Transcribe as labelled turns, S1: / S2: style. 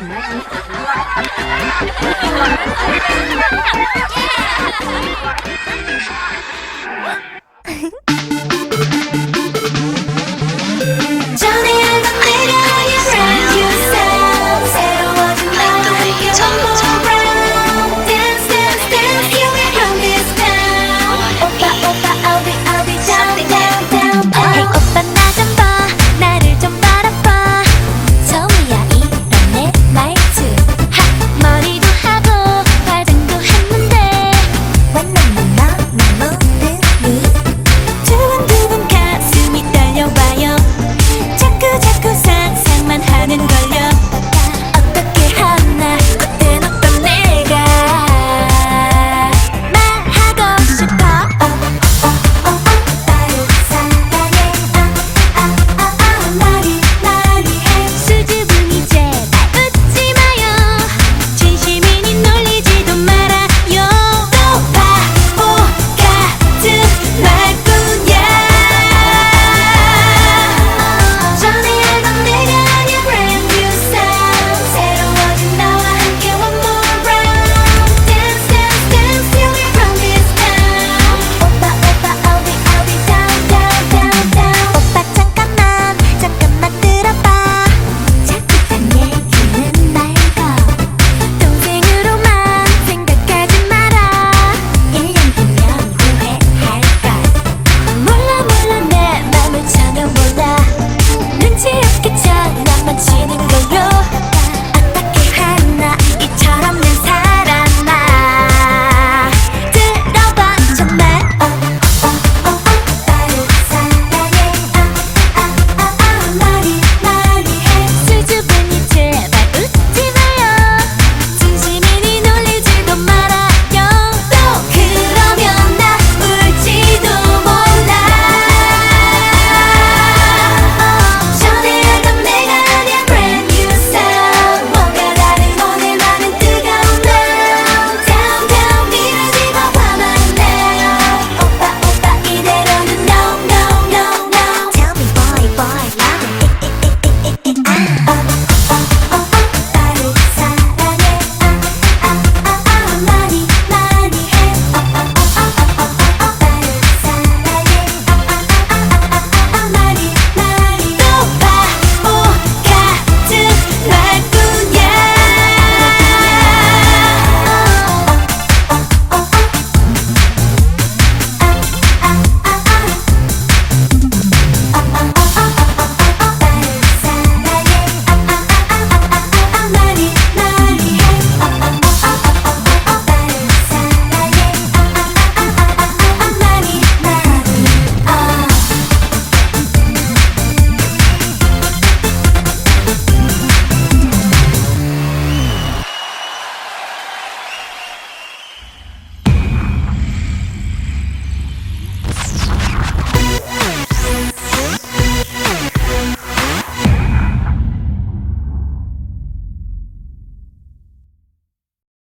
S1: Yeah!